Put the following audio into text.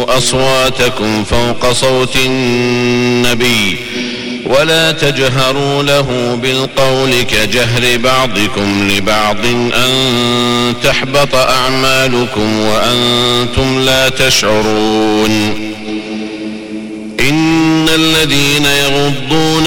ترفعوا أصواتكم فوق صوت النبي ولا تجهروا له بالقول كجهر بعضكم لبعض أن تحبط أعمالكم وأنتم لا تشعرون إن الذين يغضون